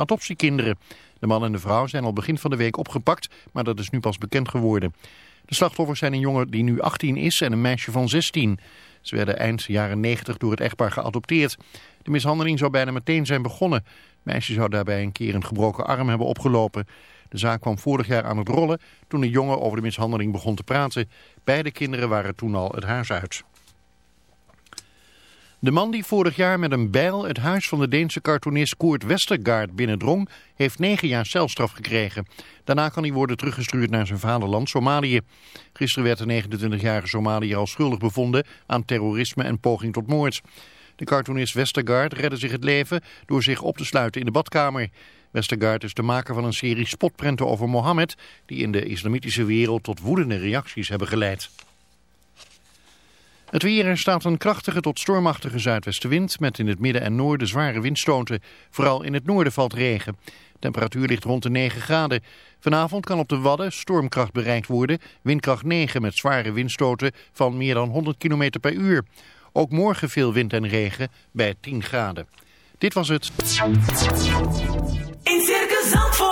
adoptiekinderen. De man en de vrouw zijn al begin van de week opgepakt, maar dat is nu pas bekend geworden. De slachtoffers zijn een jongen die nu 18 is en een meisje van 16. Ze werden eind jaren 90 door het echtpaar geadopteerd. De mishandeling zou bijna meteen zijn begonnen. Het meisje zou daarbij een keer een gebroken arm hebben opgelopen. De zaak kwam vorig jaar aan het rollen toen de jongen over de mishandeling begon te praten. Beide kinderen waren toen al het huis uit. De man die vorig jaar met een bijl het huis van de Deense cartoonist Koert Westergaard binnendrong, heeft negen jaar celstraf gekregen. Daarna kan hij worden teruggestuurd naar zijn vaderland Somalië. Gisteren werd de 29-jarige Somaliër al schuldig bevonden aan terrorisme en poging tot moord. De cartoonist Westergaard redde zich het leven door zich op te sluiten in de badkamer. Westergaard is de maker van een serie spotprenten over Mohammed... die in de islamitische wereld tot woedende reacties hebben geleid. Het weer er staat een krachtige tot stormachtige zuidwestenwind... met in het midden en noorden zware windstoten. Vooral in het noorden valt regen. Temperatuur ligt rond de 9 graden. Vanavond kan op de Wadden stormkracht bereikt worden. Windkracht 9 met zware windstoten van meer dan 100 km per uur. Ook morgen veel wind en regen bij 10 graden. Dit was het. In Circus Zandvoort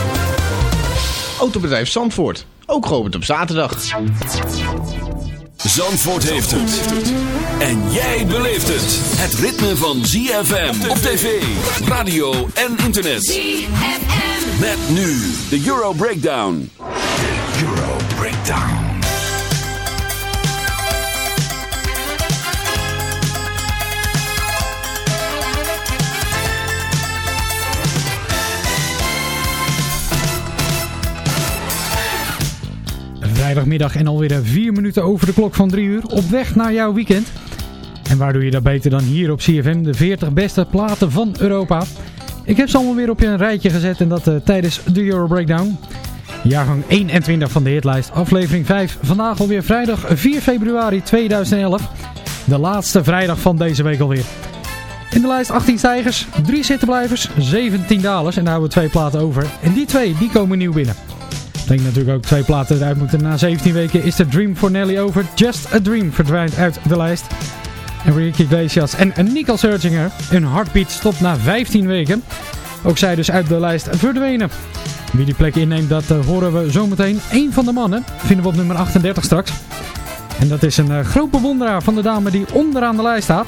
Autobedrijf Zandvoort, ook geopend op zaterdag. Zandvoort heeft het. En jij beleeft het. Het ritme van ZFM op tv, radio en internet. ZFM. Met nu de Euro Breakdown. Euro Breakdown. Vrijdagmiddag en alweer vier minuten over de klok van drie uur. Op weg naar jouw weekend. En waar doe je dat beter dan hier op CFM? De 40 beste platen van Europa. Ik heb ze allemaal weer op je een rijtje gezet en dat eh, tijdens de Euro Breakdown. Jaargang 21 van de hitlijst, aflevering 5. Vandaag alweer vrijdag 4 februari 2011. De laatste vrijdag van deze week alweer. In de lijst 18 stijgers, 3 zittenblijvers, 17 dalers en daar hebben we twee platen over. En die twee, die komen nieuw binnen. Denk natuurlijk ook twee platen eruit moeten. Na 17 weken is de Dream for Nelly over. Just a Dream verdwijnt uit de lijst. En Ricky Iglesias en Nicole Searchinger. Hun heartbeat stopt na 15 weken. Ook zij dus uit de lijst verdwenen. Wie die plek inneemt, dat eh, horen we zometeen. Eén van de mannen vinden we op nummer 38 straks. En dat is een uh, groot bewonderaar van de dame die onderaan de lijst staat.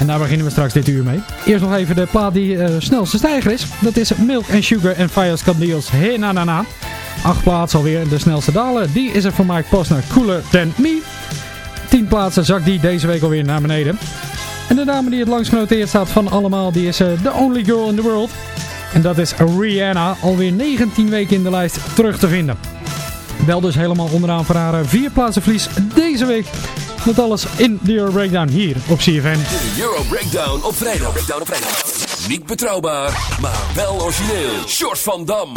En daar beginnen we straks dit uur mee. Eerst nog even de plaat die uh, snelste stijger is. Dat is Milk and Sugar en Fires Candiels. Hey na na na. Acht plaatsen alweer. De snelste dalen. Die is er van Mike Posner. Cooler Than Me. 10 plaatsen zakt die deze week alweer naar beneden. En de dame die het langst genoteerd staat van allemaal, die is uh, the only girl in the world. En dat is Rihanna, alweer 19 weken in de lijst terug te vinden. Wel dus helemaal onderaan voor haar vier plaatsen verlies deze week. Dat alles in de Euro Breakdown hier op CFN. De Euro Breakdown op vrijdag. Breakdown op vrijdag. Niet betrouwbaar, maar wel origineel. Short van Dam.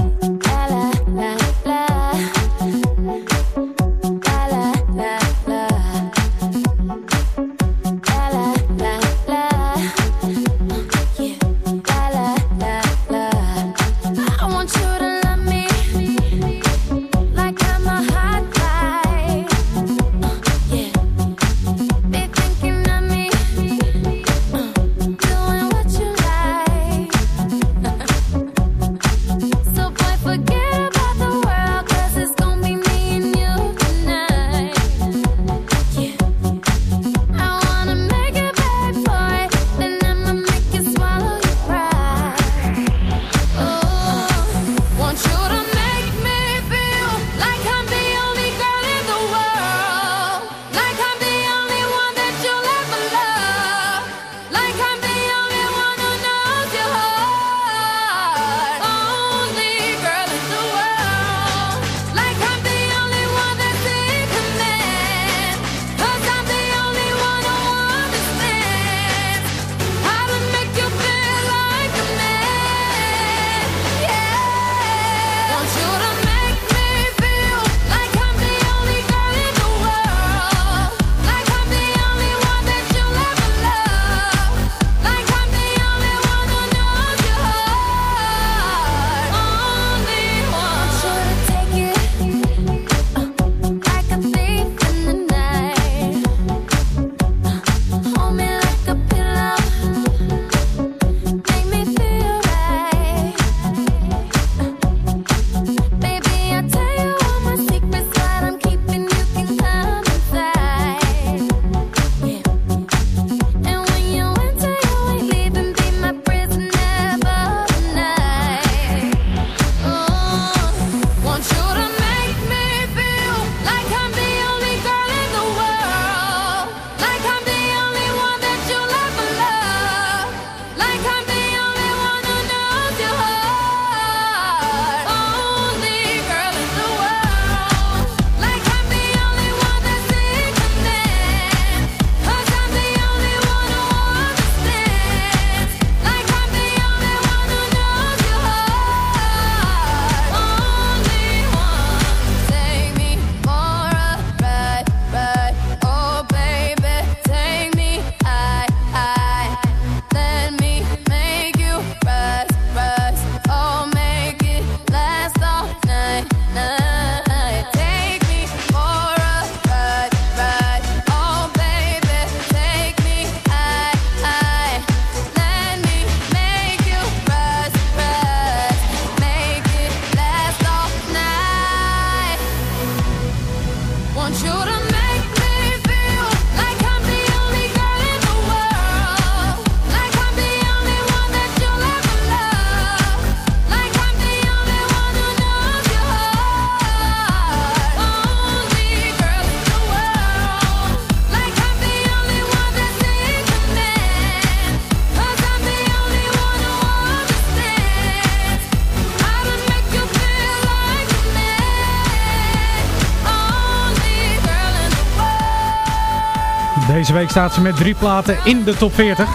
Week staat ze met drie platen in de top 40.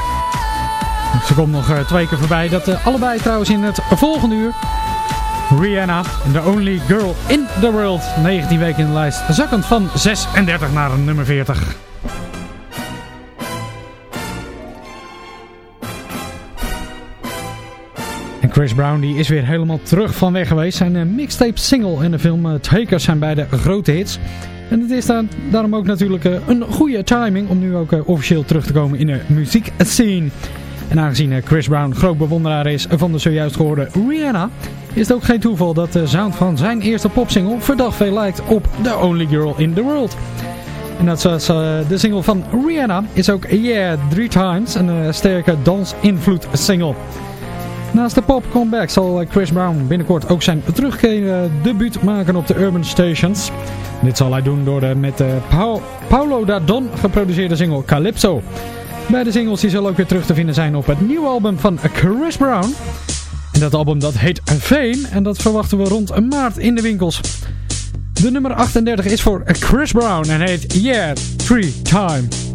Ze komt nog eh, twee keer voorbij. Dat uh, allebei trouwens in het volgende uur. Rihanna, The Only Girl in the World. 19 weken in de lijst. Zakkend van 36 naar nummer 40. Chris Brown die is weer helemaal terug van weg geweest. Zijn uh, mixtape single en de film Takers zijn beide grote hits. En het is dan, daarom ook natuurlijk uh, een goede timing om nu ook officieel terug te komen in de muziekscene. En aangezien Chris Brown groot bewonderaar is van de zojuist gehoorde Rihanna, is het ook geen toeval dat de sound van zijn eerste popsingle verdacht veel lijkt op The Only Girl in the World. En dat zoals de single van Rihanna is ook Yeah Three Times, een sterke dans-invloed single. Naast de pop comeback zal Chris Brown binnenkort ook zijn terugkeer debuut maken op de Urban Stations. Dit zal hij doen door de met de Paulo da Don geproduceerde single Calypso. Beide singles die zullen ook weer terug te vinden zijn op het nieuwe album van Chris Brown. En dat album dat heet Veen en dat verwachten we rond maart in de winkels. De nummer 38 is voor Chris Brown en heet Yeah, Three Time.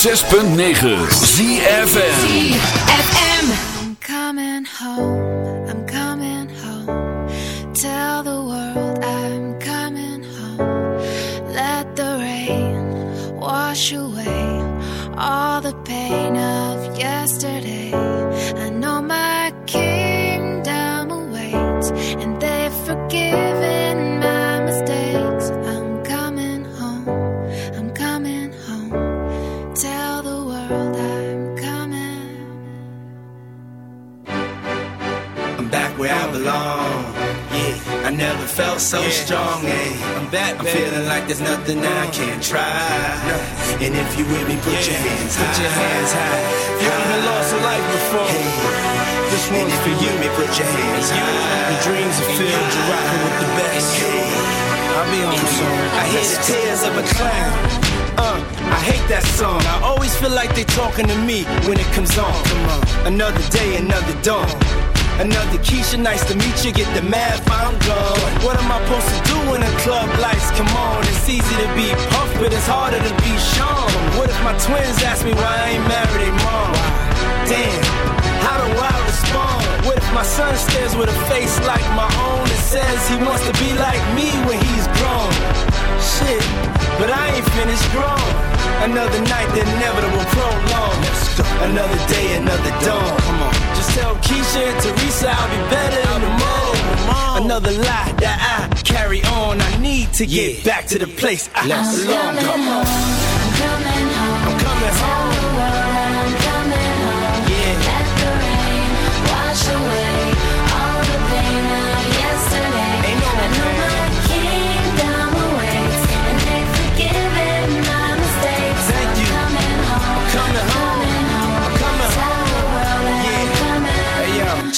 106.9 ZFN felt so strong. Yeah, I'm back. I'm feeling like there's nothing I can't try. And if you with me, put your hands high. Put your hands high. You ever lost a life before, this one's for you. Me, put your hands high. Your dreams are filled. You're rocking with the best. I'll be on soon. I hear the tears of a clown. Uh, I hate that song. I always feel like they're talking to me when it comes on. Come on. Another day, another dawn. Another Keisha, nice to meet you. Get the math, I'm gone. What am I supposed to do when the club lights come on? It's easy to be puffed, but it's harder to be shown. What if my twins ask me why I ain't married a mom? Damn, how do I respond? What if my son stares with a face like my own and says he wants to be like me when he's grown? Shit, but I ain't finished grown. Another night, the inevitable prolong. Another day, another dawn. Come on. Just tell Keisha and Teresa I'll be better in the morning. Another lie that I carry on. I need to get back to the place I belong. Come on.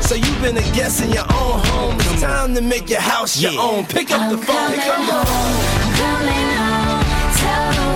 So you've been a guest in your own home. It's time to make your house your own. Pick up the phone, coming come on. home. I'm coming home. Tell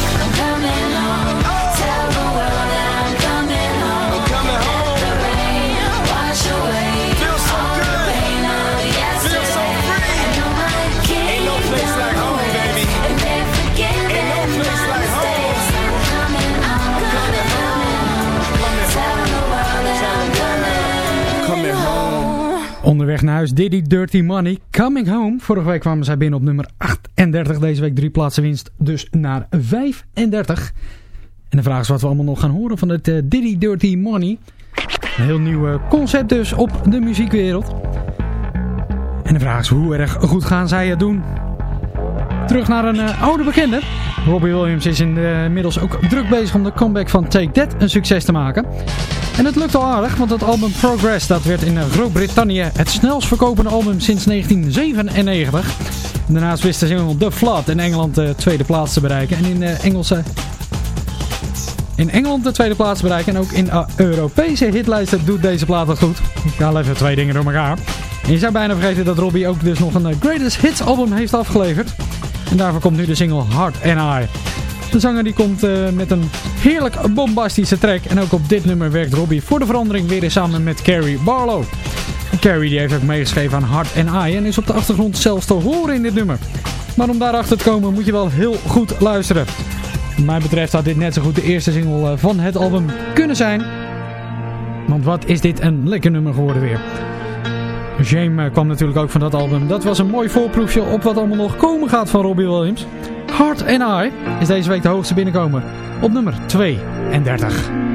Onderweg naar huis Diddy Dirty Money, Coming Home. Vorige week kwamen zij binnen op nummer 38. Deze week drie plaatsen winst, dus naar 35. En de vraag is wat we allemaal nog gaan horen van het eh, Diddy Dirty Money. Een heel nieuw eh, concept dus op de muziekwereld. En de vraag is hoe erg goed gaan zij het doen? Terug naar een eh, oude bekende. Robbie Williams is eh, inmiddels ook druk bezig om de comeback van Take That een succes te maken. En het lukt al aardig, want het album Progress dat werd in eh, Groot-Brittannië het snelst verkopende album sinds 1997. En daarnaast wist de single The Flood in Engeland de tweede plaats te bereiken. En in de Engelse... In Engeland de tweede plaats te bereiken. En ook in Europese hitlijsten doet deze plaat het goed. Ik haal even twee dingen door elkaar. En je zou bijna vergeten dat Robbie ook dus nog een Greatest Hits album heeft afgeleverd. En daarvoor komt nu de single Heart and I. De zanger die komt uh, met een heerlijk bombastische track. En ook op dit nummer werkt Robbie voor de verandering weer samen met Carrie Barlow. Carrie die heeft ook meegeschreven aan Hard and I en is op de achtergrond zelfs te horen in dit nummer. Maar om daarachter te komen moet je wel heel goed luisteren. Wat mij betreft had dit net zo goed de eerste single eh, van het album kunnen zijn. Want wat is dit een lekker nummer geworden weer. Shame eh, kwam natuurlijk ook van dat album. Dat was een mooi voorproefje op wat allemaal nog komen gaat van Robbie Williams. Heart and I is deze week de hoogste binnenkomer op nummer 32.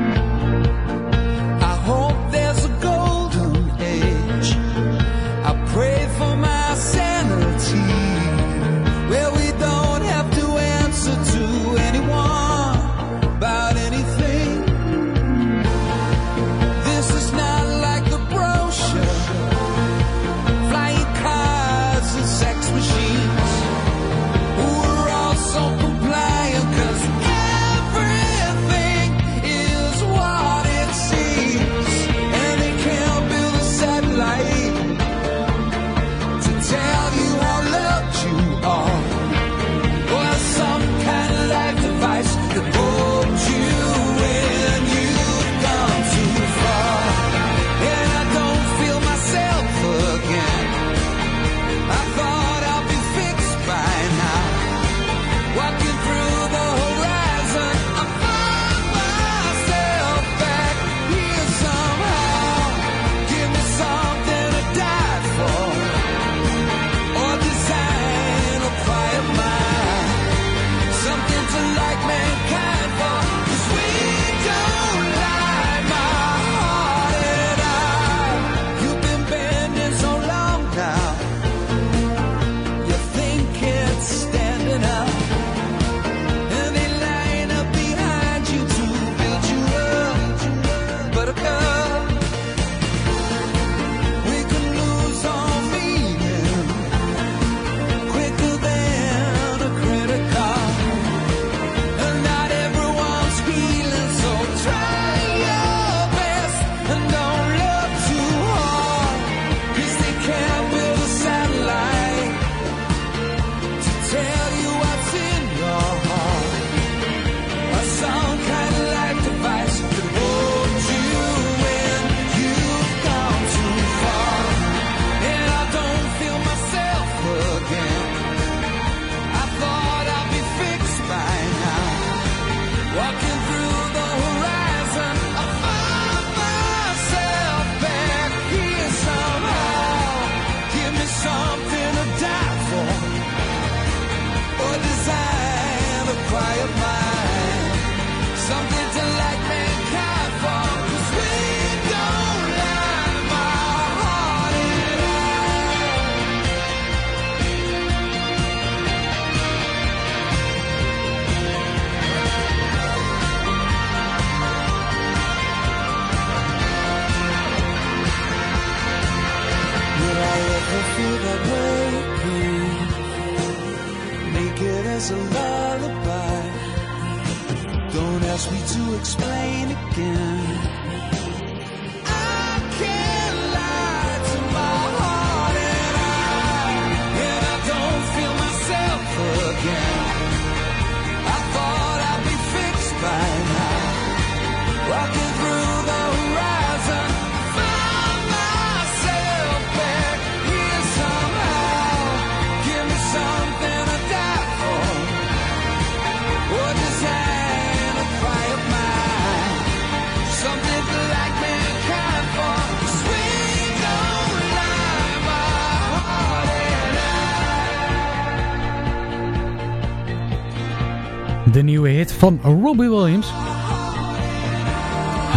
Van Robbie Williams.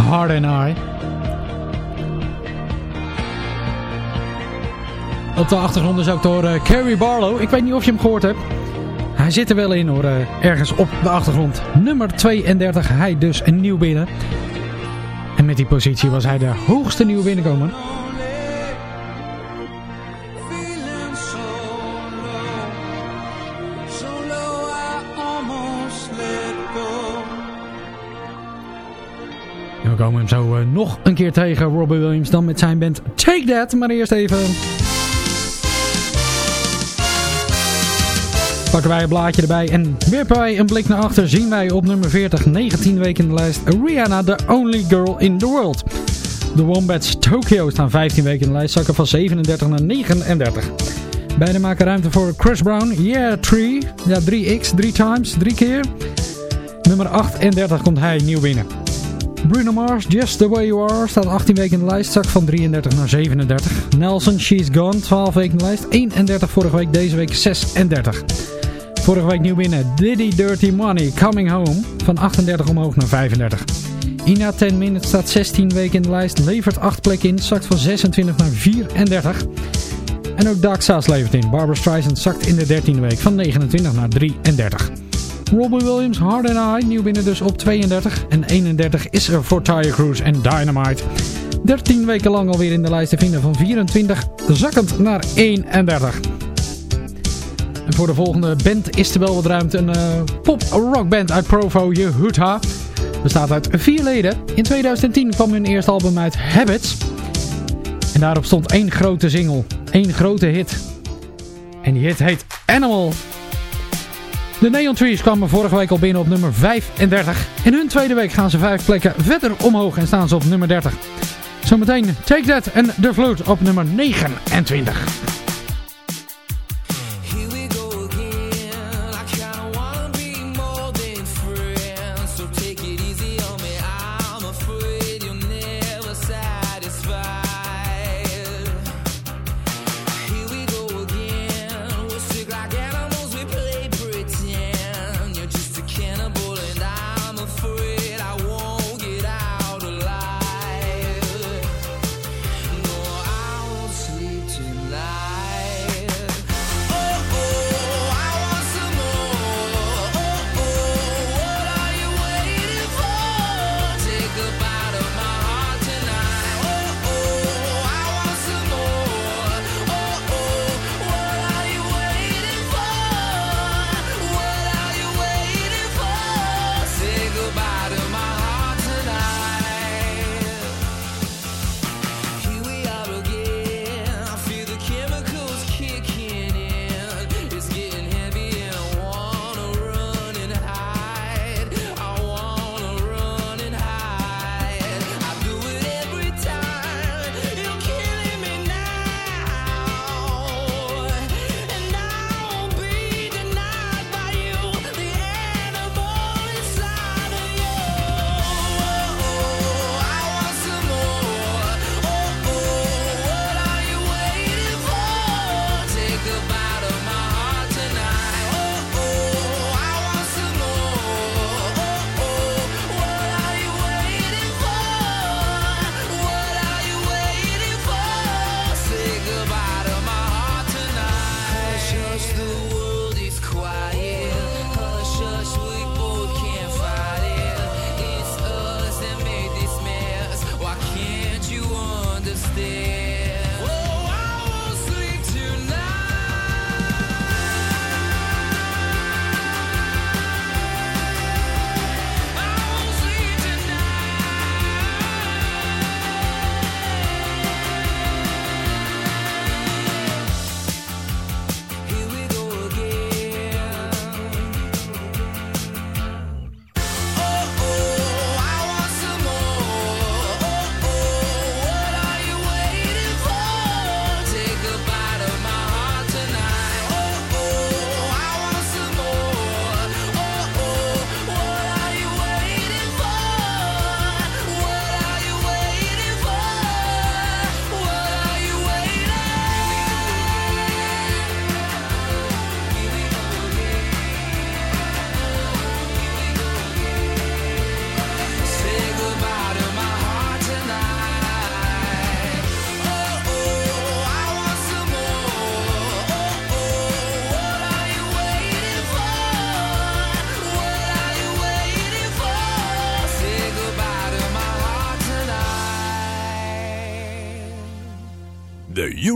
Hard and I. Op de achtergrond is ook door eh, Carrie Barlow. Ik weet niet of je hem gehoord hebt. Hij zit er wel in hoor, eh, ergens op de achtergrond. Nummer 32, hij dus een nieuw binnen. En met die positie was hij de hoogste nieuwe binnenkomer. Komen hem zo eh, nog een keer tegen, Robbie Williams, dan met zijn band Take That. Maar eerst even... Pakken wij een blaadje erbij en werpen wij een blik naar achter. Zien wij op nummer 40, 19 weken in de lijst, Rihanna, The Only Girl in the World. The Wombats Tokyo staan 15 weken in de lijst, zakken van 37 naar 39. Beide maken ruimte voor Chris Brown, Yeah 3, ja 3x, 3 times, 3 keer. Nummer 38 komt hij nieuw binnen. Bruno Mars, Just The Way You Are, staat 18 weken in de lijst, zak van 33 naar 37. Nelson, She's Gone, 12 weken in de lijst, 31 vorige week, deze week 36. Vorige week nieuw binnen, Diddy Dirty Money, Coming Home, van 38 omhoog naar 35. Ina 10 Minutes staat 16 weken in de lijst, levert 8 plekken in, zakt van 26 naar 34. En ook Dark Saas levert in, Barbara Streisand zakt in de 13e week van 29 naar 33. Robbie Williams, Hard and I, nieuw binnen dus op 32. En 31 is er voor Tyre Cruise en Dynamite. 13 weken lang alweer in de lijst te vinden van 24, zakkend naar 31. En voor de volgende band is er wel wat ruimte. Een uh, pop-rockband uit Provo, Yehuta. Bestaat uit vier leden. In 2010 kwam hun eerste album uit, Habits. En daarop stond één grote single, één grote hit. En die hit heet Animal. De Neon Trees kwamen vorige week al binnen op nummer 35. In hun tweede week gaan ze vijf plekken verder omhoog en staan ze op nummer 30. Zometeen Take That en The Float op nummer 29.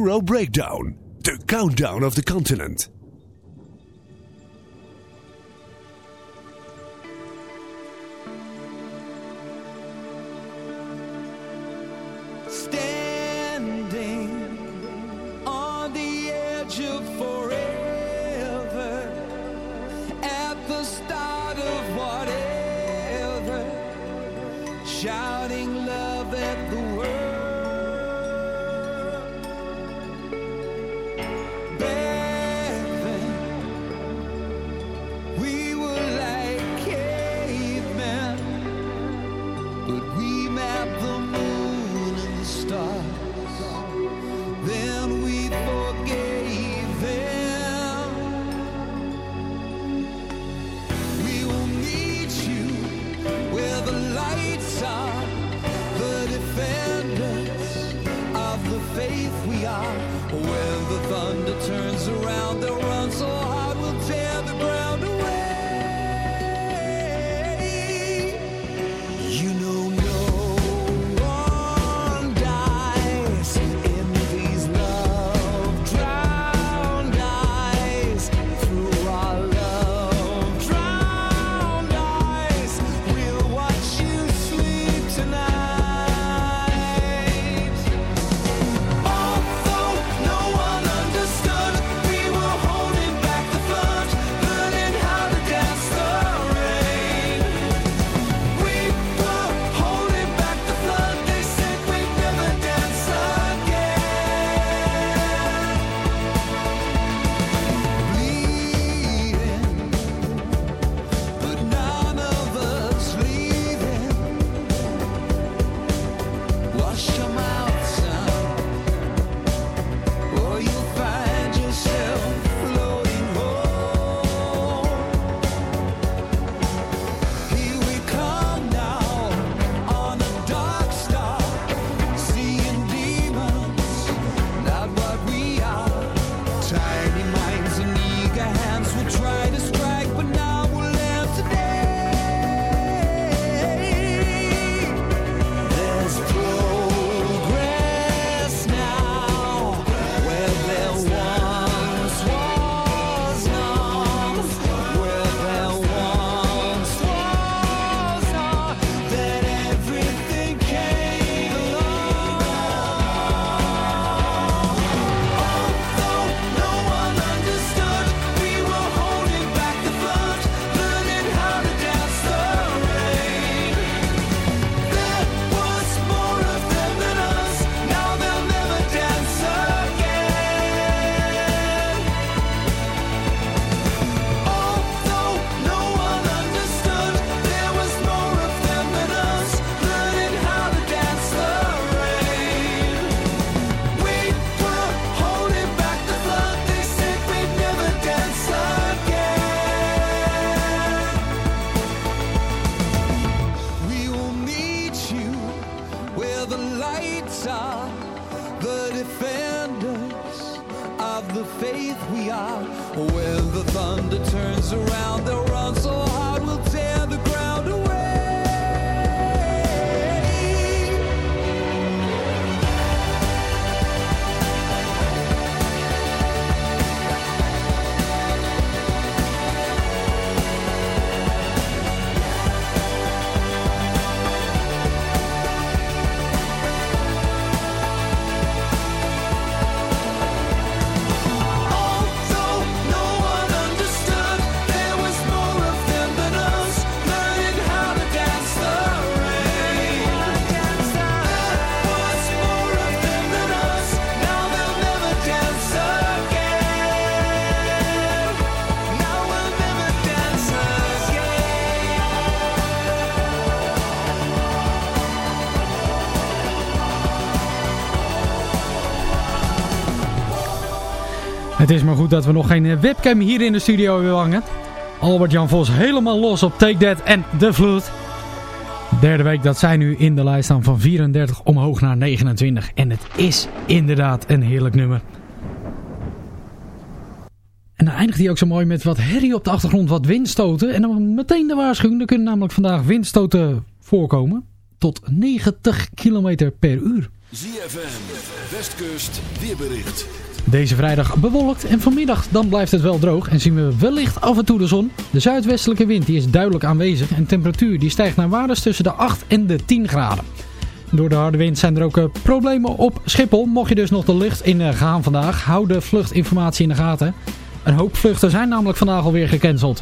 Euro Breakdown. The countdown of the continent. Standing on the edge of forever, at the start of whatever, shouting. love at the world. Is maar goed dat we nog geen eh, webcam hier in de studio hebben hangen. Albert-Jan Vos helemaal los op Take That en The Vloed. Derde week dat zij nu in de lijst staan van 34 omhoog naar 29. En het is inderdaad een heerlijk nummer. En dan eindigt hij ook zo mooi met wat herrie op de achtergrond, wat windstoten. En dan meteen de waarschuwing, er kunnen namelijk vandaag windstoten voorkomen. Tot 90 km per uur. ZFM, Westkust, weerbericht. Deze vrijdag bewolkt en vanmiddag dan blijft het wel droog en zien we wellicht af en toe de zon. De zuidwestelijke wind die is duidelijk aanwezig en temperatuur die stijgt naar waardes tussen de 8 en de 10 graden. Door de harde wind zijn er ook eh, problemen op Schiphol. Mocht je dus nog de lucht in eh, gaan vandaag, hou de vluchtinformatie in de gaten. Een hoop vluchten zijn namelijk vandaag alweer gecanceld.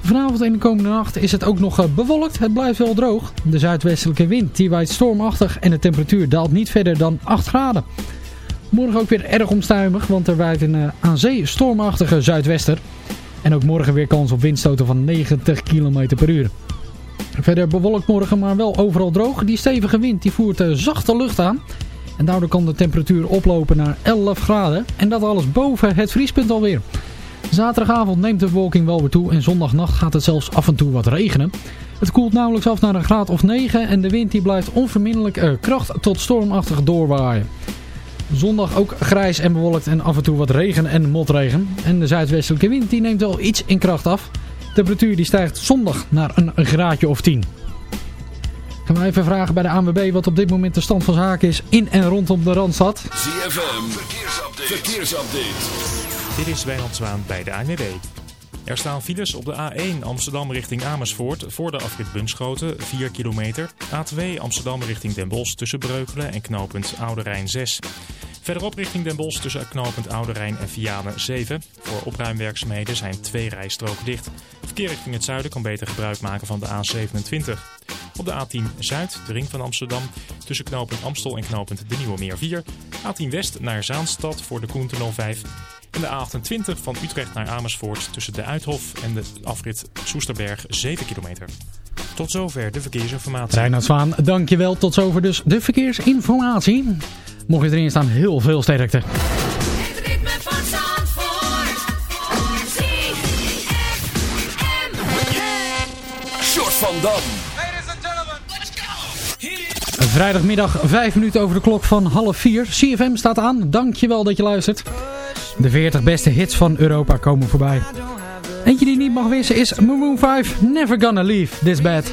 Vanavond en de komende nacht is het ook nog eh, bewolkt. Het blijft wel droog. De zuidwestelijke wind die waait stormachtig en de temperatuur daalt niet verder dan 8 graden. Morgen ook weer erg onstuimig, want er waait een eh, aan zee stormachtige zuidwester. En ook morgen weer kans op windstoten van 90 km per uur. Verder bewolkt morgen, maar wel overal droog. Die stevige wind die voert eh, zachte lucht aan. En daardoor kan de temperatuur oplopen naar 11 graden. En dat alles boven het vriespunt alweer. Zaterdagavond neemt de bewolking wel weer toe en zondagnacht gaat het zelfs af en toe wat regenen. Het koelt nauwelijks af naar een graad of 9 en de wind die blijft onvermindelijk eh, kracht tot stormachtig doorwaaien. Zondag ook grijs en bewolkt en af en toe wat regen en motregen. En de zuidwestelijke wind die neemt wel iets in kracht af. De temperatuur die stijgt zondag naar een graadje of 10. Gaan we even vragen bij de ANWB wat op dit moment de stand van zaken is in en rondom de Randstad. ZFM, verkeersupdate. verkeersupdate. Dit is Wijnand Zwaan bij de ANWB. Er staan files op de A1 Amsterdam richting Amersfoort voor de afrit Bunschoten 4 kilometer. A2 Amsterdam richting Den Bosch tussen Breukelen en knooppunt Oude Rijn 6. Verderop richting Den Bosch tussen knooppunt Oude Rijn en Vianen 7. Voor opruimwerkzaamheden zijn twee rijstroken dicht. Verkeer richting het zuiden kan beter gebruik maken van de A27. Op de A10 Zuid, de ring van Amsterdam, tussen knooppunt Amstel en knooppunt De Nieuwe Meer 4. A10 West naar Zaanstad voor de Koentunnel 5. En de A28 van Utrecht naar Amersfoort tussen de Uithof en de afrit Soesterberg 7 kilometer. Tot zover de verkeersinformatie. Reinhard Zwaan, dankjewel. Tot zover dus de verkeersinformatie. Mocht je erin staan, heel veel sterkte. Het ritme van Zandvoort. ZFM. Short van Dam. Vrijdagmiddag 5 minuten over de klok van half 4. CFM staat aan. Dankjewel dat je luistert. De 40 beste hits van Europa komen voorbij. Eentje die niet mag wissen is Maroon 5. Never gonna leave this bed.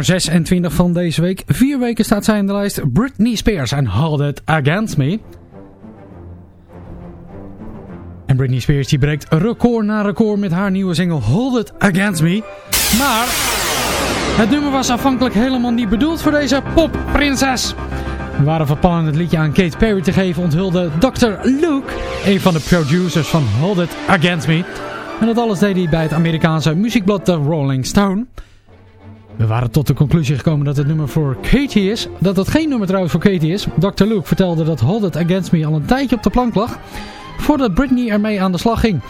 Nummer 26 van deze week. Vier weken staat zij in de lijst. Britney Spears en Hold It Against Me. En Britney Spears die breekt record na record met haar nieuwe single Hold It Against Me. Maar het nummer was afhankelijk helemaal niet bedoeld voor deze popprinses. We waren van plan het liedje aan Kate Perry te geven, onthulde Dr. Luke, een van de producers van Hold It Against Me. En dat alles deed hij bij het Amerikaanse muziekblad The Rolling Stone. We waren tot de conclusie gekomen dat het nummer voor Katie is. Dat het geen nummer trouwens voor Katie is. Dr. Luke vertelde dat Hold It Against Me al een tijdje op de plank lag. Voordat Britney ermee aan de slag ging.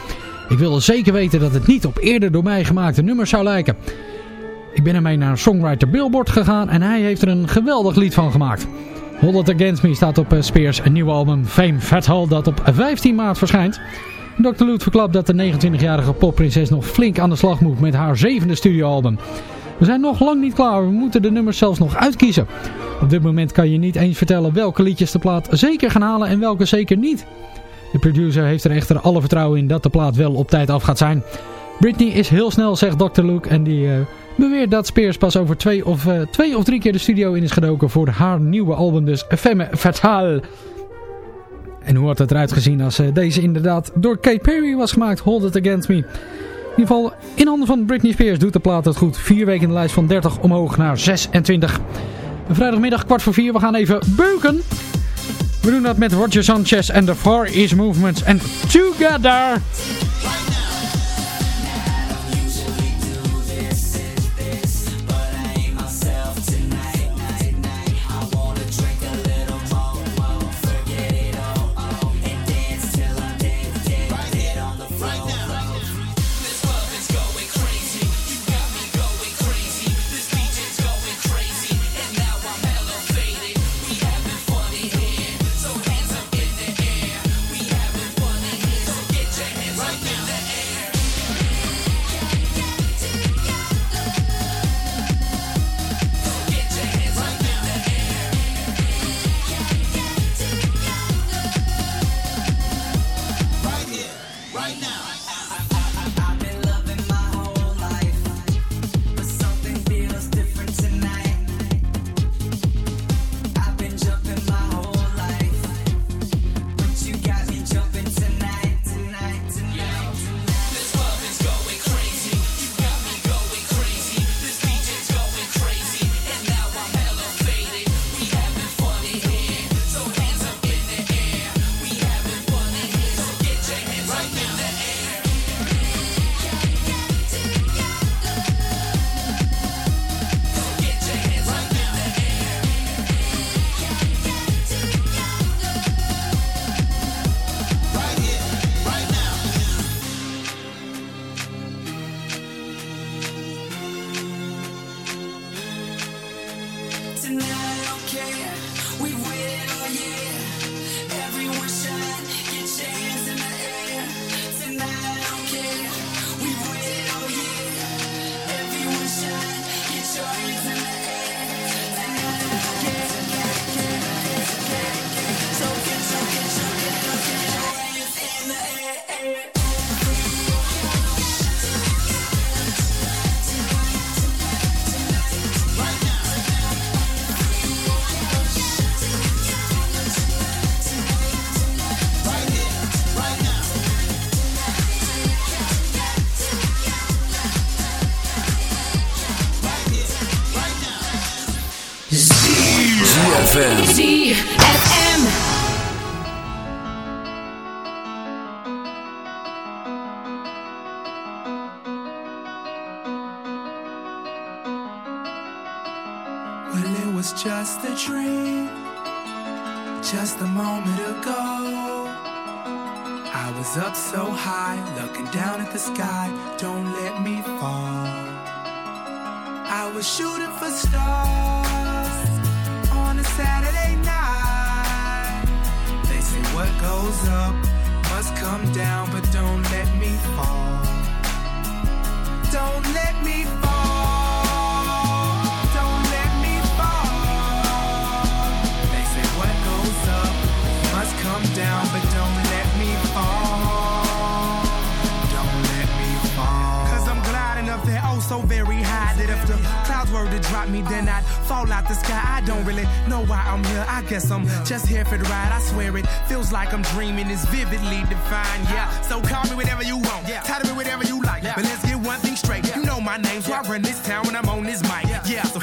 Ik wilde zeker weten dat het niet op eerder door mij gemaakte nummers zou lijken. Ik ben ermee naar Songwriter Billboard gegaan en hij heeft er een geweldig lied van gemaakt. Hold It Against Me staat op eh, Spears nieuwe album Fame Fatal dat op 15 maart verschijnt. Dr. Luke verklapt dat de 29-jarige popprinses nog flink aan de slag moet met haar zevende studioalbum. We zijn nog lang niet klaar, we moeten de nummers zelfs nog uitkiezen. Op dit moment kan je niet eens vertellen welke liedjes de plaat zeker gaan halen en welke zeker niet. De producer heeft er echter alle vertrouwen in dat de plaat wel op tijd af gaat zijn. Britney is heel snel, zegt Dr. Luke, en die eh, beweert dat Spears pas over twee of, eh, twee of drie keer de studio in is gedoken voor haar nieuwe album, dus Femme Fatale. En hoe had het eruit gezien als eh, deze inderdaad door Kate Perry was gemaakt, Hold It Against Me. In ieder geval, in handen van Britney Spears doet de plaat het goed. Vier weken in de lijst van 30 omhoog naar 26. Vrijdagmiddag kwart voor vier, we gaan even beuken. We doen dat met Roger Sanchez en de Far East Movements en Together. To drop me, then I'd fall out the sky. I don't really know why I'm here. I guess I'm just here for the ride. I swear it feels like I'm dreaming. It's vividly defined. Yeah, so call me whatever you want. Yeah. Title me whatever you like. Yeah. But let's get one thing straight. You know my name, so I run this town when I'm on this mic. Yeah, so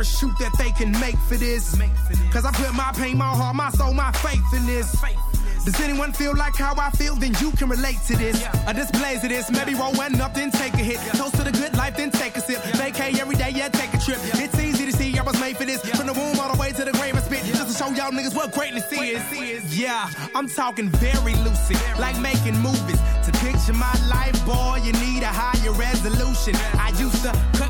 parachute that they can make for this. Cause I put my pain, my heart, my soul, my faith in this. Does anyone feel like how I feel? Then you can relate to this. A displays of this. Maybe roll one up, then take a hit. Toast to the good life, then take a sip. Vacay every day, yeah, take a trip. It's easy to see I was made for this. From the womb all the way to the grave and spit. Just to show y'all niggas what greatness is. Yeah, I'm talking very lucid, like making movies. To picture my life, boy, you need a higher resolution. I used to cut class in the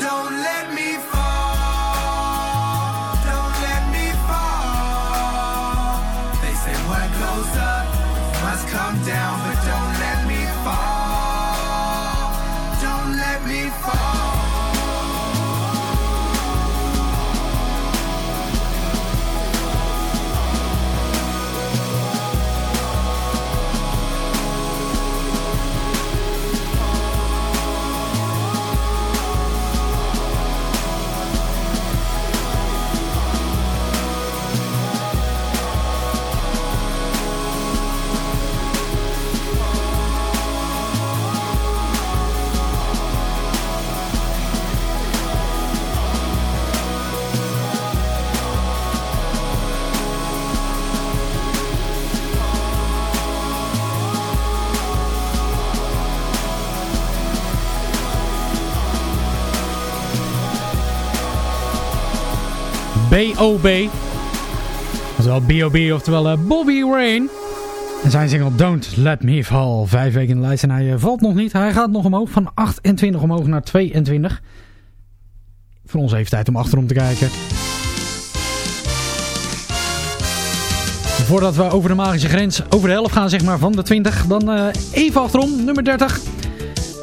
Don't let me fall. B.O.B. Dat is wel B.O.B. oftewel eh, Bobby Rain. En zijn single Don't Let Me Fall. Vijf weken in de lijst en hij eh, valt nog niet. Hij gaat nog omhoog van 28 omhoog naar 22. Voor ons even tijd om achterom te kijken. Voordat we over de magische grens, over de helft gaan zeg maar van de 20. Dan eh, even achterom, nummer 30.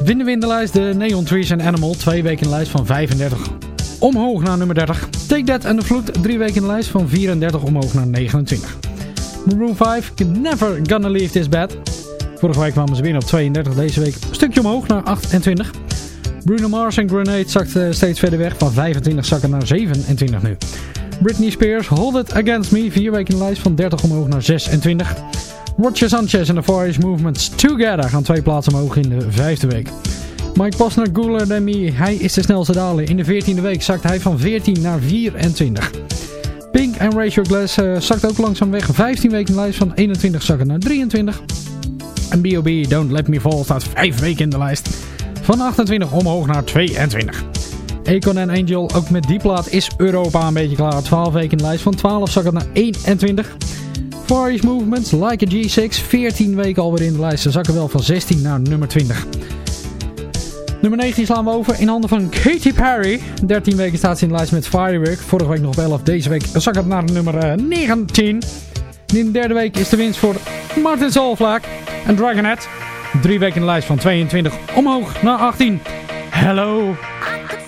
Vinden we in de lijst de Neon Trees and Animal. Twee weken in de lijst van 35 omhoog naar nummer 30. Take That and the Vloed, drie weken in de lijst van 34 omhoog naar 29. Maroon 5, Never Gonna Leave This Bed. Vorige week kwamen ze binnen op 32, deze week een stukje omhoog naar 28. Bruno Mars en Grenade zakt eh, steeds verder weg, van 25 zakken naar 27 nu. Britney Spears, Hold It Against Me, vier weken in de lijst van 30 omhoog naar 26. Roger Sanchez en de Far East Movements Together gaan twee plaatsen omhoog in de vijfde week. Mike Posner, Than Me, hij is de snelste daler. In de 14e week zakt hij van 14 naar 24. Pink en Rachel Glass eh, zakt ook langzaam weg. 15 weken in de lijst van 21 zakken naar 23. En B.O.B. Don't Let Me Fall staat 5 weken in de lijst. Van 28 omhoog naar 22. Akon en Angel, ook met die plaat is Europa een beetje klaar. 12 weken in de lijst van 12 zakken naar 21. Far Movements, Like a G6, 14 weken alweer in de lijst. Ze zakken wel van 16 naar nummer 20. Nummer 19 slaan we over in handen van Katy Perry. 13 weken staat ze in de lijst met Firework. Vorige week nog op 11, deze week zak het naar nummer eh, 19. En in de derde week is de winst voor Martin Solvlaak en Dragonet. Drie weken in de lijst van 22 omhoog naar 18. Hello. Just came to say hello.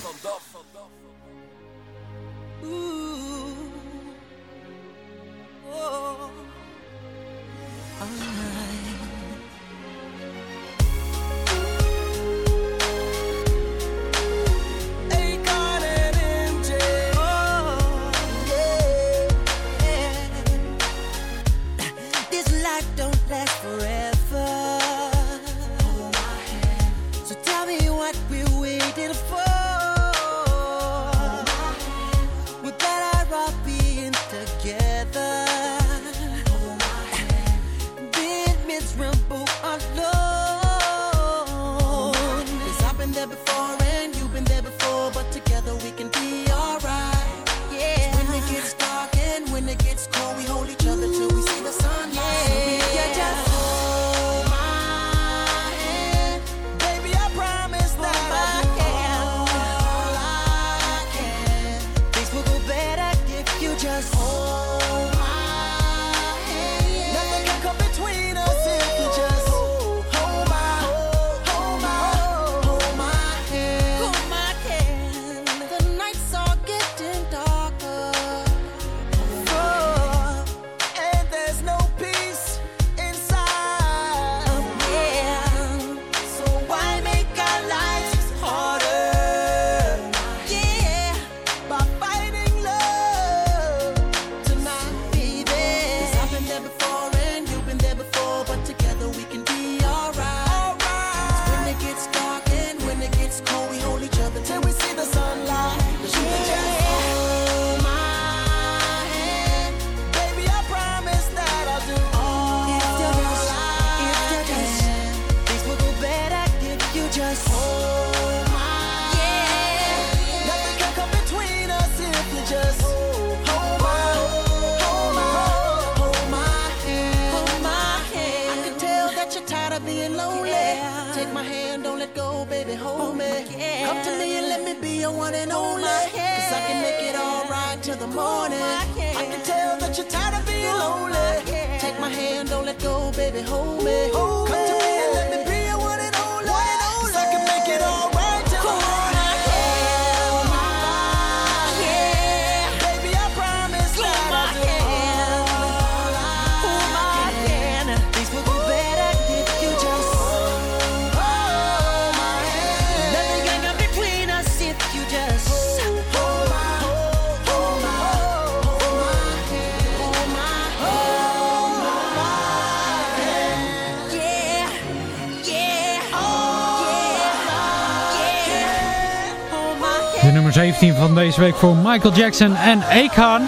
17 van deze week voor Michael Jackson en Akon.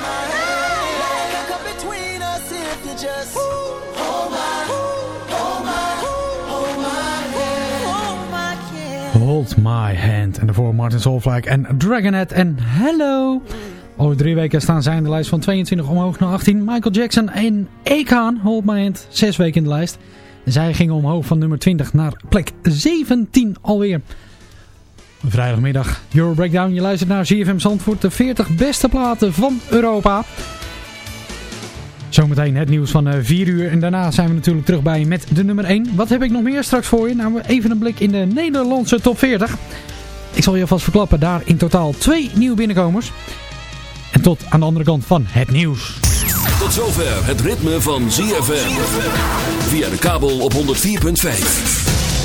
hold my, hand. En daarvoor Martin Solveig en Dragonet en Hello. Over drie weken staan zij in de lijst van 22 omhoog naar 18. Michael Jackson en Akon, Hold My Hand, zes weken in de lijst. Zij gingen omhoog van nummer 20 naar plek 17 alweer. Vrijdagmiddag, Euro Breakdown. Je luistert naar ZFM Zandvoort, de 40 beste platen van Europa. Zometeen het nieuws van 4 uur. En daarna zijn we natuurlijk terug bij met de nummer 1. Wat heb ik nog meer straks voor je? Nou, even een blik in de Nederlandse top 40. Ik zal je alvast verklappen, daar in totaal twee nieuwe binnenkomers. En tot aan de andere kant van het nieuws. Tot zover het ritme van ZFM. Via de kabel op 104.5.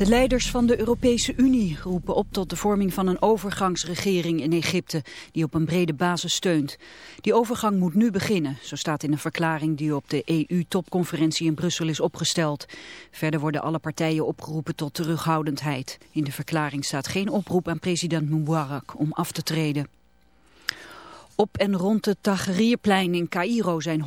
De leiders van de Europese Unie roepen op tot de vorming van een overgangsregering in Egypte, die op een brede basis steunt. Die overgang moet nu beginnen, zo staat in een verklaring die op de EU-topconferentie in Brussel is opgesteld. Verder worden alle partijen opgeroepen tot terughoudendheid. In de verklaring staat geen oproep aan president Mubarak om af te treden. Op en rond het Tahrirplein in Cairo zijn